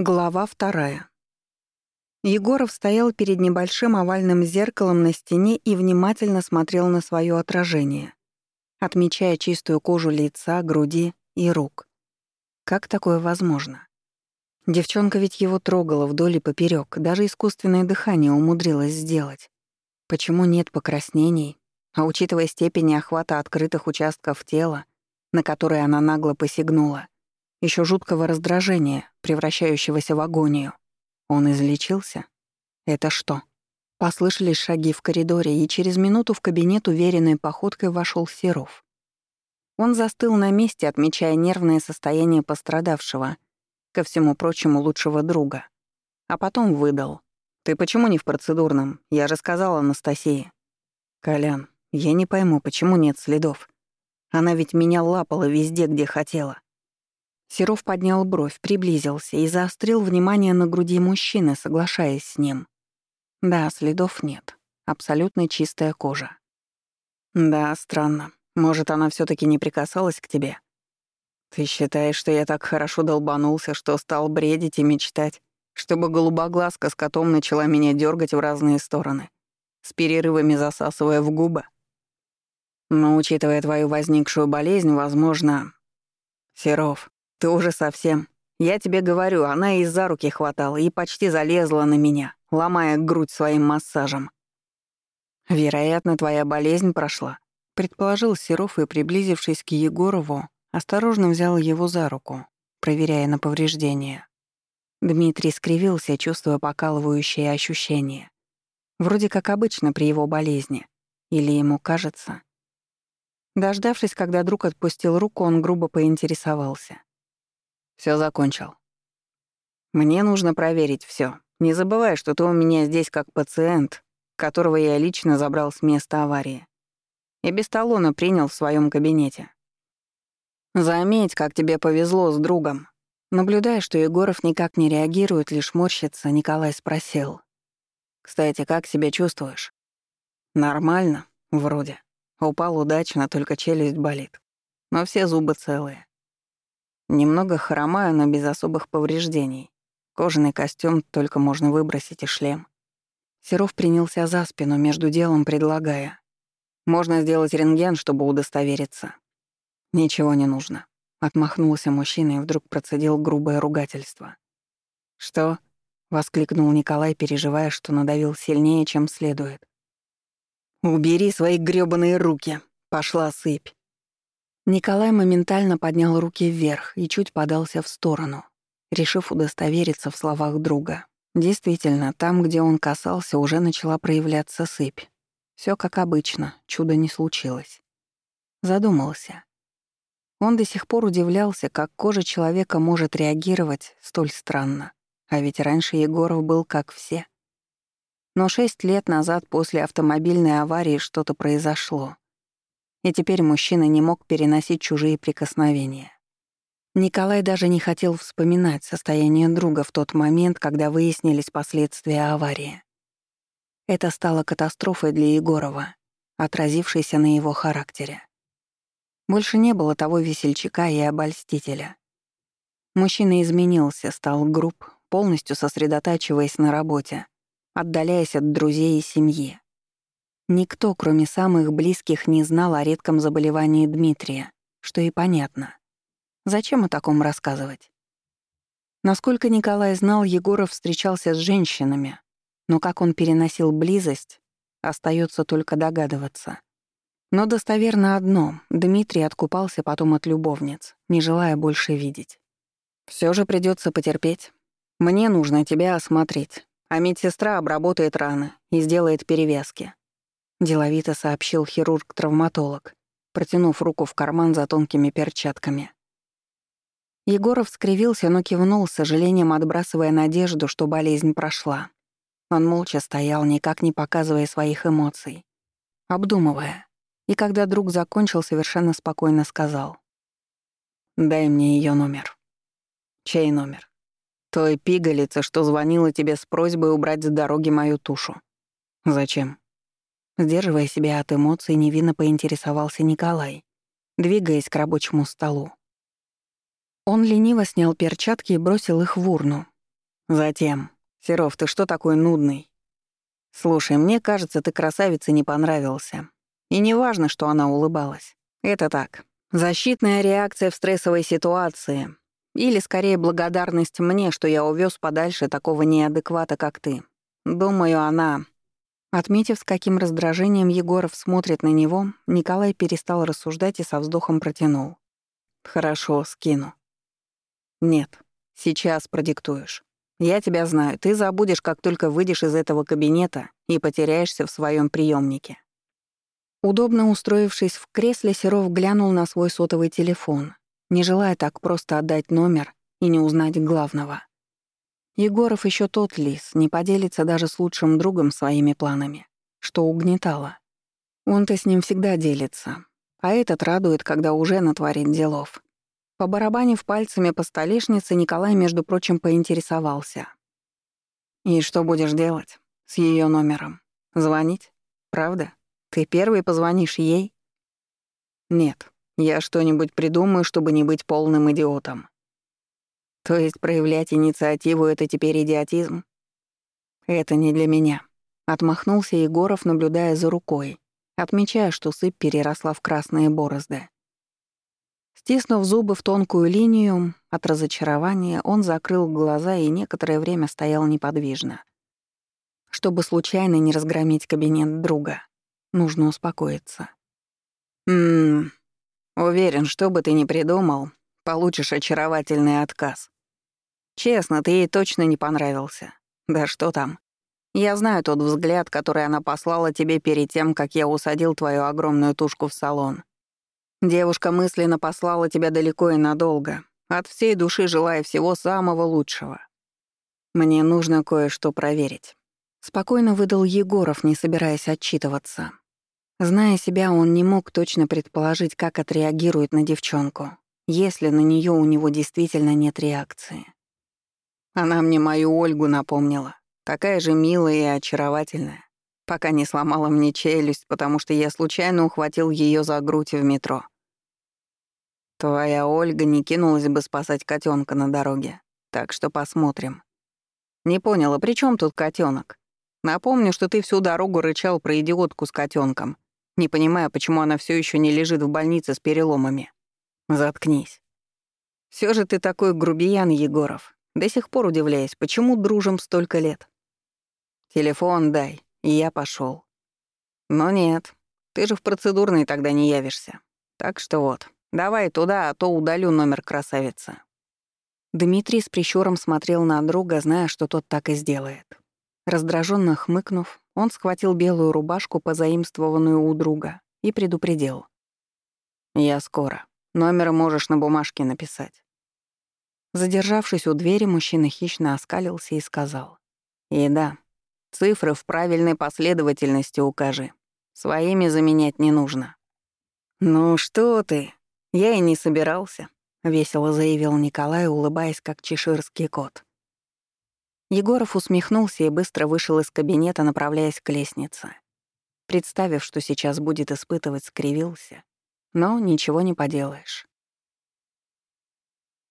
Глава вторая. Егоров стоял перед небольшим овальным зеркалом на стене и внимательно смотрел на свое отражение, отмечая чистую кожу лица, груди и рук. Как такое возможно? Девчонка ведь его трогала вдоль и поперек, даже искусственное дыхание умудрилась сделать. Почему нет покраснений? А учитывая степень охвата открытых участков тела, на которые она нагло посягнула, еще жуткого раздражения, превращающегося в агонию. Он излечился? Это что? Послышались шаги в коридоре, и через минуту в кабинет уверенной походкой вошел Серов. Он застыл на месте, отмечая нервное состояние пострадавшего, ко всему прочему лучшего друга. А потом выдал. «Ты почему не в процедурном? Я же сказала Анастасии». «Колян, я не пойму, почему нет следов. Она ведь меня лапала везде, где хотела. Серов поднял бровь, приблизился и заострил внимание на груди мужчины, соглашаясь с ним. Да, следов нет. Абсолютно чистая кожа. Да, странно. Может, она все таки не прикасалась к тебе? Ты считаешь, что я так хорошо долбанулся, что стал бредить и мечтать, чтобы голубоглазка с котом начала меня дергать в разные стороны, с перерывами засасывая в губы? Но учитывая твою возникшую болезнь, возможно... Серов, ты уже совсем. Я тебе говорю, она из за руки хватала и почти залезла на меня, ломая грудь своим массажем. Вероятно, твоя болезнь прошла, предположил Серов и, приблизившись к Егорову, осторожно взял его за руку, проверяя на повреждения. Дмитрий скривился, чувствуя покалывающее ощущение. Вроде как обычно при его болезни. Или ему кажется. Дождавшись, когда друг отпустил руку, он грубо поинтересовался. Всё закончил. Мне нужно проверить всё. Не забывай, что ты у меня здесь как пациент, которого я лично забрал с места аварии. И без талона принял в своём кабинете. Заметь, как тебе повезло с другом. Наблюдая, что Егоров никак не реагирует, лишь морщится, Николай спросил. «Кстати, как себя чувствуешь?» «Нормально, вроде. Упал удачно, только челюсть болит. Но все зубы целые. Немного хромаю, но без особых повреждений. Кожаный костюм только можно выбросить и шлем. Серов принялся за спину, между делом предлагая. «Можно сделать рентген, чтобы удостовериться». «Ничего не нужно», — отмахнулся мужчина и вдруг процедил грубое ругательство. «Что?» — воскликнул Николай, переживая, что надавил сильнее, чем следует. «Убери свои грёбаные руки! Пошла сыпь!» Николай моментально поднял руки вверх и чуть подался в сторону, решив удостовериться в словах друга. Действительно, там, где он касался, уже начала проявляться сыпь. Все как обычно, чуда не случилось. Задумался. Он до сих пор удивлялся, как кожа человека может реагировать столь странно. А ведь раньше Егоров был как все. Но шесть лет назад после автомобильной аварии что-то произошло, и теперь мужчина не мог переносить чужие прикосновения. Николай даже не хотел вспоминать состояние друга в тот момент, когда выяснились последствия аварии. Это стало катастрофой для Егорова, отразившейся на его характере. Больше не было того весельчака и обольстителя. Мужчина изменился, стал груб, полностью сосредотачиваясь на работе, отдаляясь от друзей и семьи. Никто, кроме самых близких, не знал о редком заболевании Дмитрия, что и понятно. Зачем о таком рассказывать? Насколько Николай знал, Егоров встречался с женщинами, но как он переносил близость, остается только догадываться. Но достоверно одно — Дмитрий откупался потом от любовниц, не желая больше видеть. Все же придется потерпеть. Мне нужно тебя осмотреть, а медсестра обработает раны и сделает перевязки», деловито сообщил хирург-травматолог, протянув руку в карман за тонкими перчатками. Егоров скривился, но кивнул, с сожалением отбрасывая надежду, что болезнь прошла. Он молча стоял, никак не показывая своих эмоций, обдумывая. И когда друг закончил, совершенно спокойно сказал. «Дай мне ее номер». «Чей номер?» «Той пигалицы, что звонила тебе с просьбой убрать с дороги мою тушу». «Зачем?» Сдерживая себя от эмоций, невинно поинтересовался Николай, двигаясь к рабочему столу. Он лениво снял перчатки и бросил их в урну. Затем. «Серов, ты что такой нудный?» «Слушай, мне кажется, ты красавице не понравился. И не важно, что она улыбалась. Это так. Защитная реакция в стрессовой ситуации. Или, скорее, благодарность мне, что я увез подальше такого неадеквата, как ты. Думаю, она Отметив, с каким раздражением Егоров смотрит на него, Николай перестал рассуждать и со вздохом протянул. «Хорошо, скину». «Нет, сейчас продиктуешь. Я тебя знаю, ты забудешь, как только выйдешь из этого кабинета и потеряешься в своем приемнике. Удобно устроившись в кресле, Серов глянул на свой сотовый телефон, не желая так просто отдать номер и не узнать главного. Егоров еще тот лис, не поделится даже с лучшим другом своими планами, что угнетало. Он-то с ним всегда делится, а этот радует, когда уже натворит делов. Побарабанив пальцами по столешнице, Николай, между прочим, поинтересовался. «И что будешь делать? С ее номером? Звонить? Правда? Ты первый позвонишь ей?» «Нет, я что-нибудь придумаю, чтобы не быть полным идиотом». То есть проявлять инициативу — это теперь идиотизм? Это не для меня. Отмахнулся Егоров, наблюдая за рукой, отмечая, что сыпь переросла в красные борозды. Стиснув зубы в тонкую линию, от разочарования он закрыл глаза и некоторое время стоял неподвижно. Чтобы случайно не разгромить кабинет друга, нужно успокоиться. «Ммм, уверен, что бы ты ни придумал, получишь очаровательный отказ», Честно, ты ей точно не понравился. Да что там. Я знаю тот взгляд, который она послала тебе перед тем, как я усадил твою огромную тушку в салон. Девушка мысленно послала тебя далеко и надолго, от всей души желая всего самого лучшего. Мне нужно кое-что проверить. Спокойно выдал Егоров, не собираясь отчитываться. Зная себя, он не мог точно предположить, как отреагирует на девчонку, если на нее у него действительно нет реакции. Она мне мою Ольгу напомнила. Такая же милая и очаровательная. Пока не сломала мне челюсть, потому что я случайно ухватил ее за грудь в метро. Твоя Ольга не кинулась бы спасать котенка на дороге. Так что посмотрим. Не поняла, при чем тут котенок? Напомню, что ты всю дорогу рычал про идиотку с котенком, не понимая, почему она все еще не лежит в больнице с переломами. Заткнись. Все же ты такой грубиян, Егоров. До сих пор удивляюсь, почему дружим столько лет. Телефон дай, и я пошел. Но нет, ты же в процедурной тогда не явишься. Так что вот, давай туда, а то удалю номер красавицы. Дмитрий с прищуром смотрел на друга, зная, что тот так и сделает. Раздраженно хмыкнув, он схватил белую рубашку, позаимствованную у друга, и предупредил. «Я скоро. Номер можешь на бумажке написать задержавшись у двери, мужчина хищно оскалился и сказал. «И да, цифры в правильной последовательности укажи. Своими заменять не нужно». «Ну что ты? Я и не собирался», — весело заявил Николай, улыбаясь, как чеширский кот. Егоров усмехнулся и быстро вышел из кабинета, направляясь к лестнице. Представив, что сейчас будет испытывать, скривился. Но ничего не поделаешь.